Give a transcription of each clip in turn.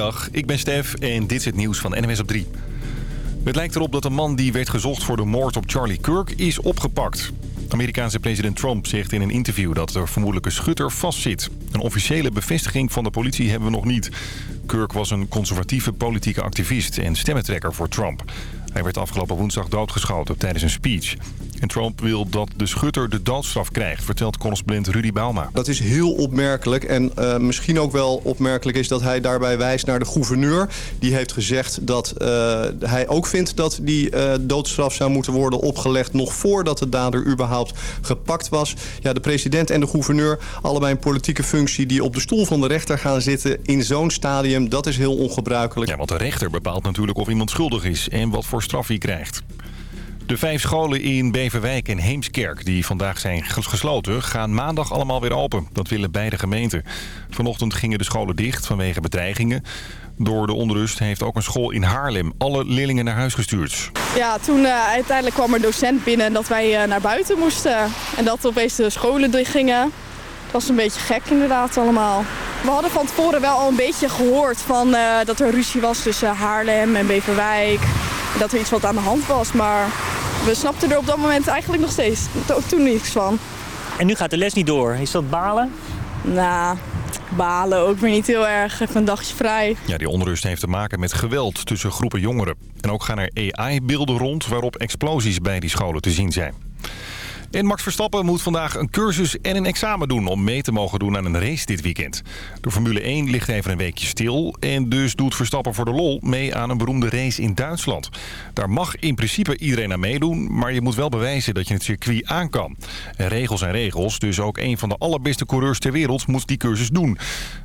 Dag, ik ben Stef en dit is het nieuws van NMS op 3. Het lijkt erop dat de man die werd gezocht voor de moord op Charlie Kirk is opgepakt. Amerikaanse president Trump zegt in een interview dat de vermoedelijke schutter vastzit. Een officiële bevestiging van de politie hebben we nog niet. Kirk was een conservatieve politieke activist en stemmentrekker voor Trump. Hij werd afgelopen woensdag doodgeschoten tijdens een speech. En Trump wil dat de schutter de doodstraf krijgt, vertelt correspondent Rudy Bauma. Dat is heel opmerkelijk en uh, misschien ook wel opmerkelijk is dat hij daarbij wijst naar de gouverneur. Die heeft gezegd dat uh, hij ook vindt dat die uh, doodstraf zou moeten worden opgelegd... nog voordat de dader überhaupt gepakt was. Ja, de president en de gouverneur, allebei een politieke functie... die op de stoel van de rechter gaan zitten in zo'n stadium, dat is heel ongebruikelijk. Ja, want de rechter bepaalt natuurlijk of iemand schuldig is en wat voor straf hij krijgt. De vijf scholen in Beverwijk en Heemskerk die vandaag zijn gesloten... gaan maandag allemaal weer open. Dat willen beide gemeenten. Vanochtend gingen de scholen dicht vanwege bedreigingen. Door de onrust heeft ook een school in Haarlem alle leerlingen naar huis gestuurd. Ja, toen uh, uiteindelijk kwam er docent binnen dat wij uh, naar buiten moesten. En dat opeens de scholen dicht gingen. Het was een beetje gek inderdaad allemaal. We hadden van tevoren wel al een beetje gehoord van, uh, dat er ruzie was tussen Haarlem en Beverwijk. Dat er iets wat aan de hand was, maar we snapten er op dat moment eigenlijk nog steeds toen niets van. En nu gaat de les niet door. Is dat balen? Nou, balen ook weer niet heel erg. Even een dagje vrij. Ja, die onrust heeft te maken met geweld tussen groepen jongeren. En ook gaan er AI-beelden rond waarop explosies bij die scholen te zien zijn. En Max Verstappen moet vandaag een cursus en een examen doen... om mee te mogen doen aan een race dit weekend. De Formule 1 ligt even een weekje stil... en dus doet Verstappen voor de lol mee aan een beroemde race in Duitsland. Daar mag in principe iedereen aan meedoen... maar je moet wel bewijzen dat je het circuit aan kan. En regels zijn regels, dus ook een van de allerbeste coureurs ter wereld... moet die cursus doen.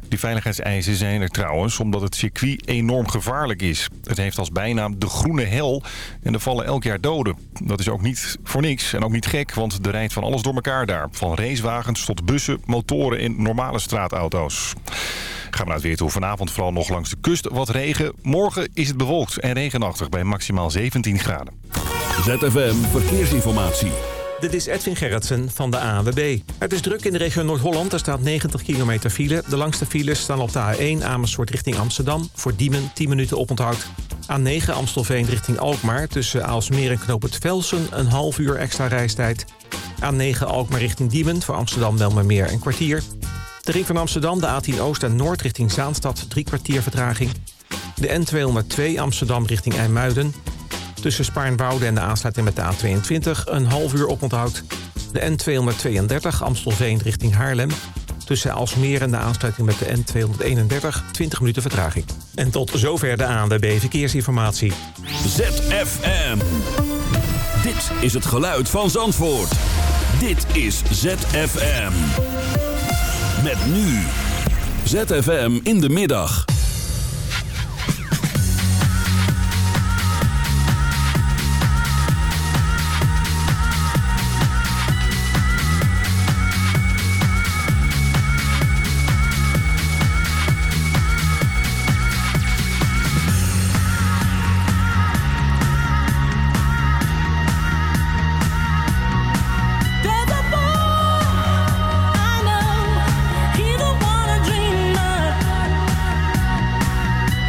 Die veiligheidseisen zijn er trouwens omdat het circuit enorm gevaarlijk is. Het heeft als bijnaam de groene hel en er vallen elk jaar doden. Dat is ook niet voor niks en ook niet gek, want er rijdt van alles door elkaar daar. Van racewagens tot bussen, motoren en normale straatauto's. Gaan we naar het weer toe. Vanavond vooral nog langs de kust wat regen. Morgen is het bewolkt en regenachtig bij maximaal 17 graden. ZFM Verkeersinformatie. Dit is Edwin Gerritsen van de ANWB. Het is druk in de regio Noord-Holland. Er staat 90 kilometer file. De langste files staan op de A1 Amersfoort richting Amsterdam. Voor Diemen 10 minuten oponthoud. A9 Amstelveen richting Alkmaar. Tussen Aalsmeer en Knoop het Velsen een half uur extra reistijd. A9 Alkmaar richting Diemen. Voor Amsterdam meer een kwartier. De ring van Amsterdam, de A10 Oost en Noord richting Zaanstad. Drie kwartier vertraging. De N202 Amsterdam richting IJmuiden. Tussen Spaarnwoude en de aansluiting met de A22 een half uur oponthoud. De N232 Amstelveen richting Haarlem. Tussen Alsmeer en de aansluiting met de N231 20 minuten vertraging. En tot zover de ANWB Verkeersinformatie. ZFM. Dit is het geluid van Zandvoort. Dit is ZFM. Met nu. ZFM in de middag.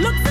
Look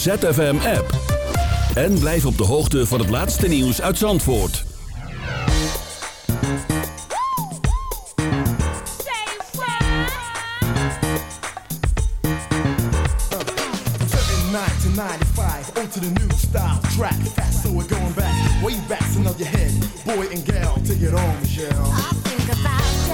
ZFM-app. En blijf op de hoogte van het laatste nieuws uit Zandvoort. to 95, on to the new style track. Fast, so we're going back, way back, so nod your head. Boy and gal, take it on, Michelle. I think about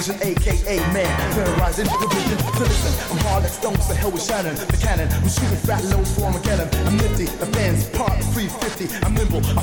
vision, aka man. Terrorizing the vision. listen. I'm hard like stones, the hell with Shannon. The cannon, I'm shooting fat low for Armageddon. I'm nifty, the fans part 350. I'm nimble, I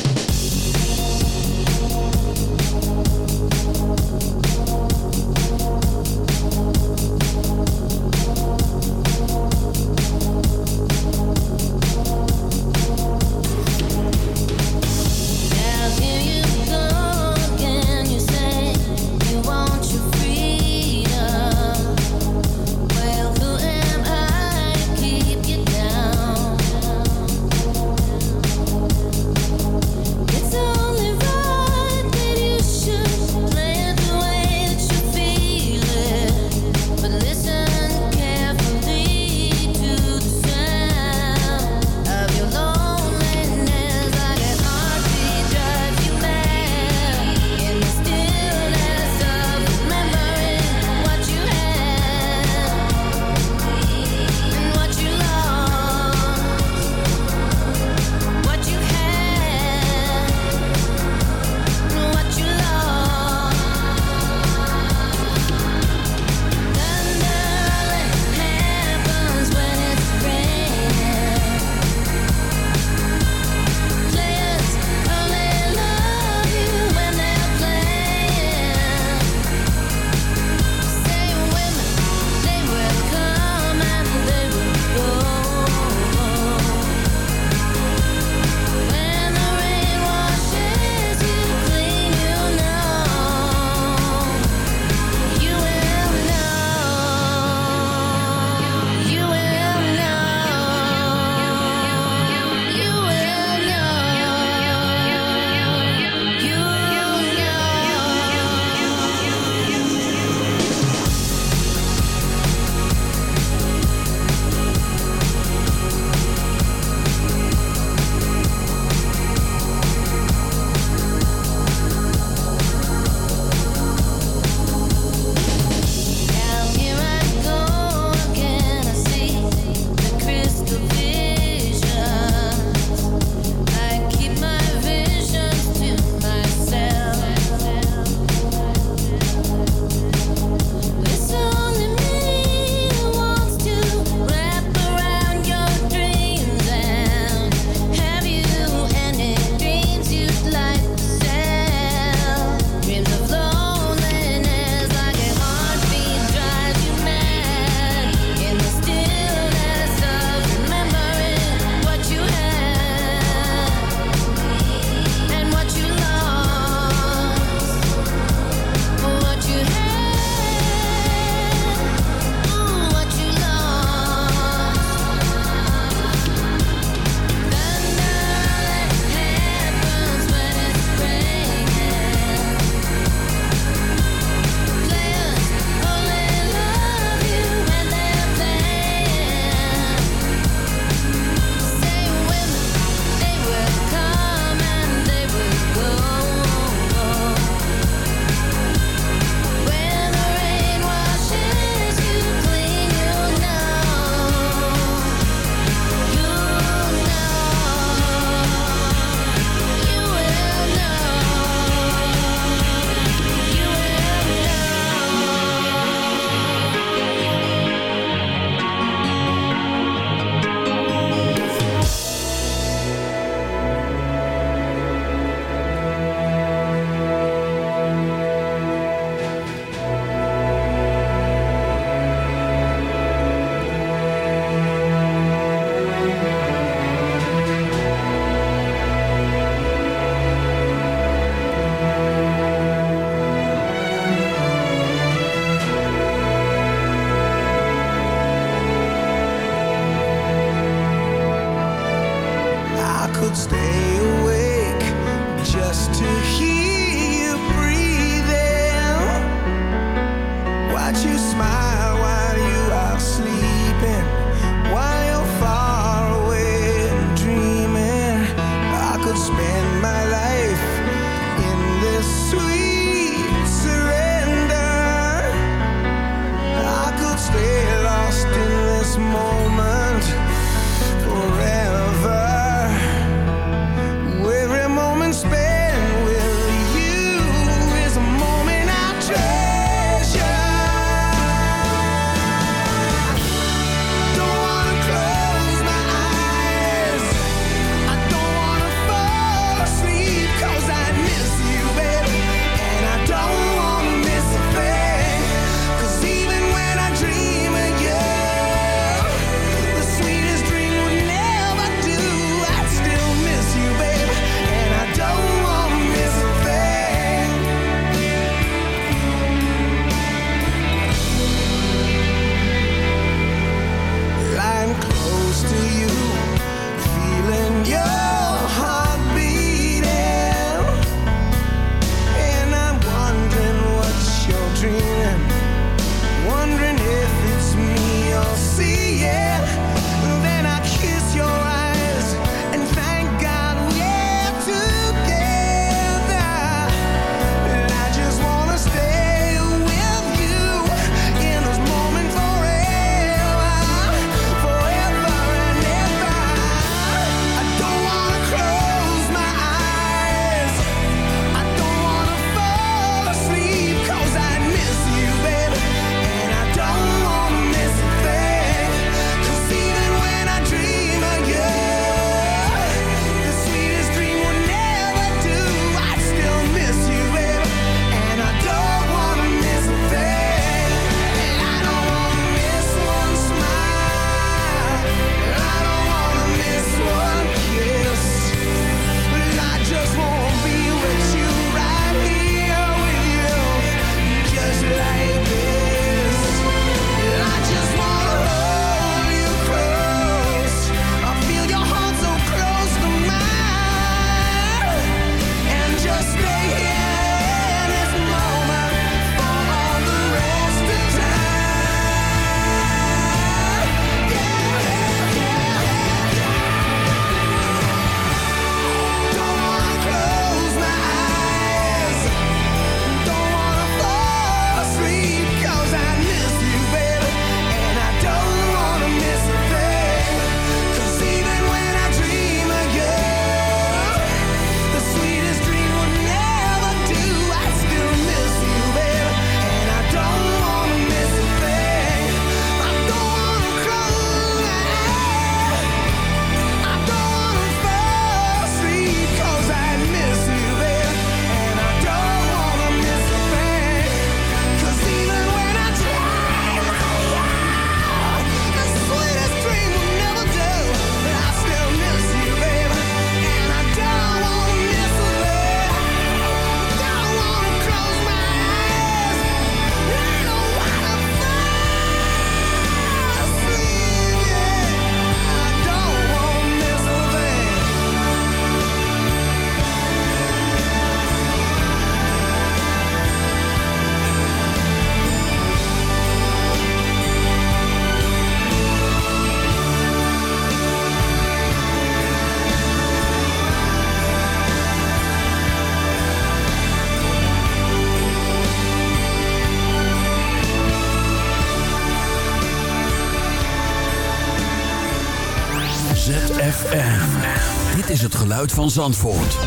Van Zandvoort.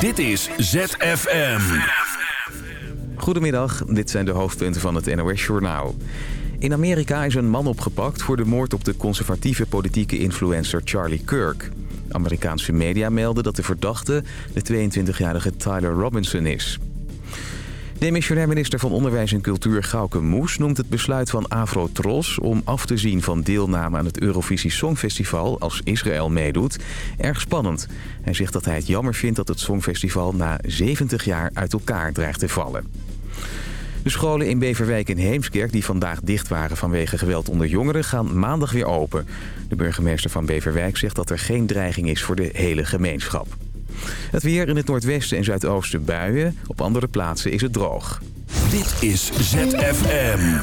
Dit is ZFM. Goedemiddag, dit zijn de hoofdpunten van het NOS-journaal. In Amerika is een man opgepakt voor de moord op de conservatieve politieke influencer Charlie Kirk. Amerikaanse media melden dat de verdachte de 22-jarige Tyler Robinson is. Demissionair minister van Onderwijs en Cultuur Gauke Moes noemt het besluit van Afro-Tros om af te zien van deelname aan het Eurovisie Songfestival als Israël meedoet, erg spannend. Hij zegt dat hij het jammer vindt dat het Songfestival na 70 jaar uit elkaar dreigt te vallen. De scholen in Beverwijk en Heemskerk die vandaag dicht waren vanwege geweld onder jongeren gaan maandag weer open. De burgemeester van Beverwijk zegt dat er geen dreiging is voor de hele gemeenschap. Het weer in het noordwesten en zuidoosten buien. Op andere plaatsen is het droog. Dit is ZFM.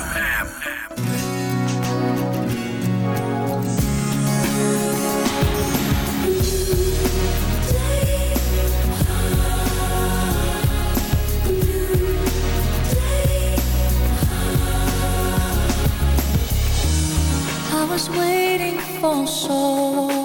I was waiting for so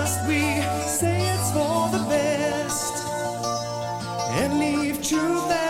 must we say it's for the best and leave truth out?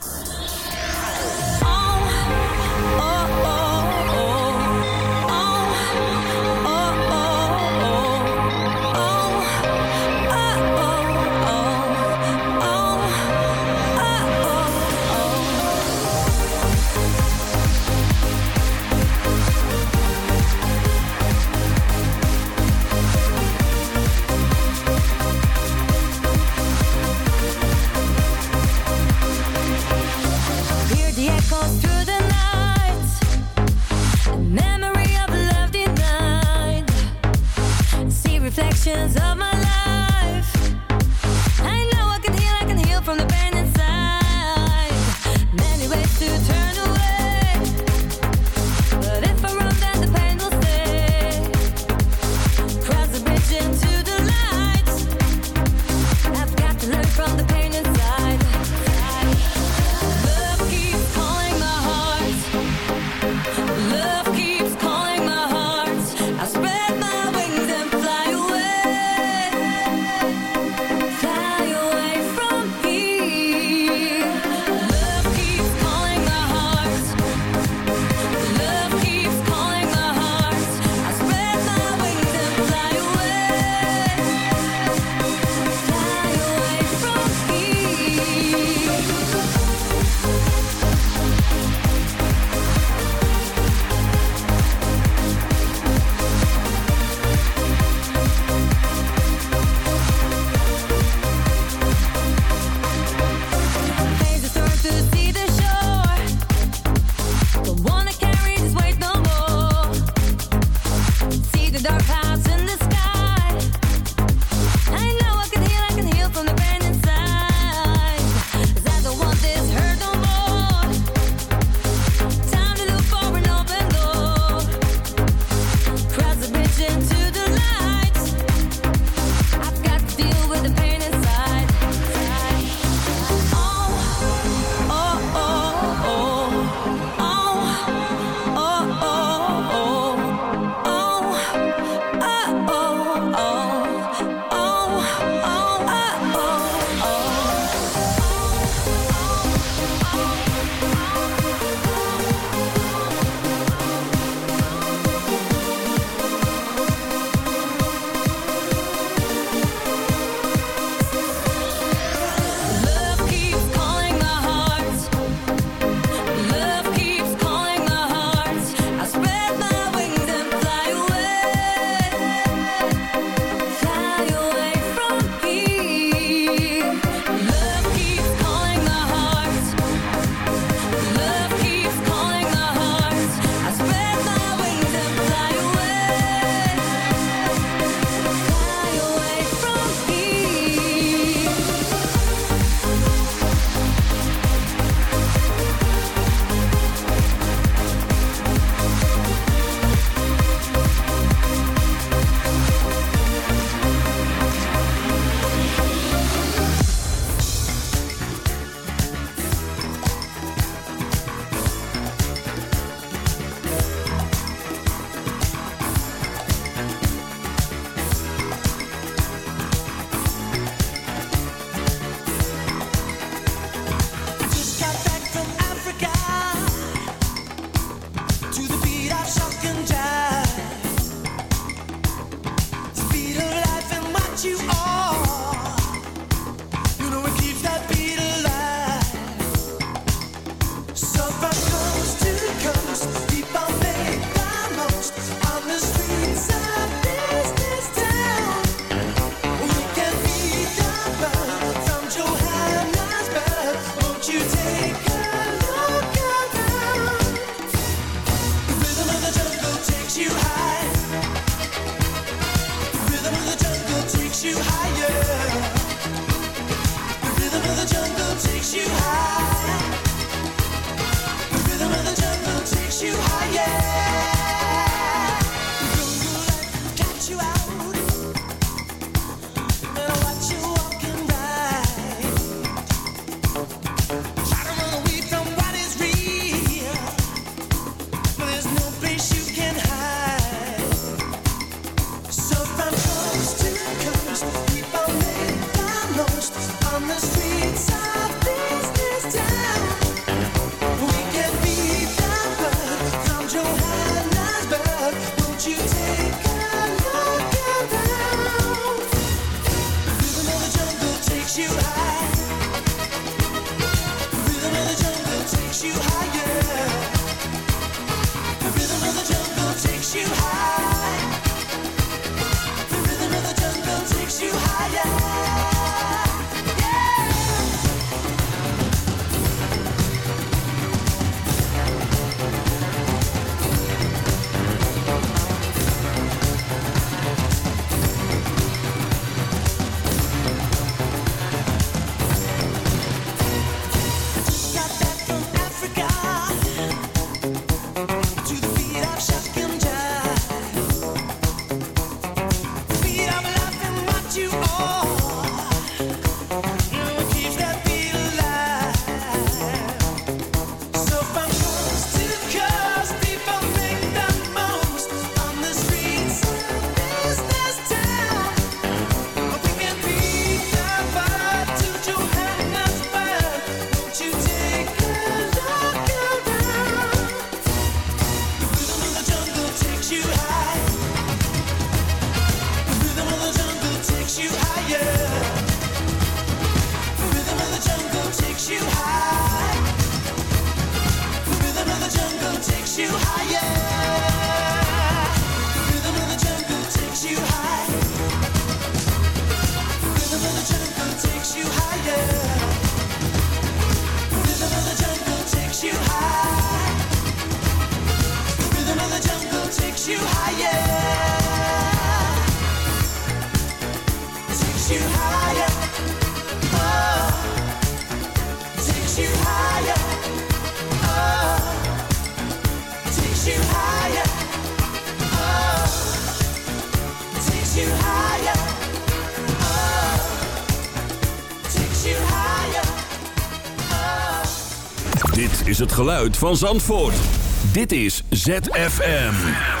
Dit is het geluid van Zandvoort. Dit is ZFM.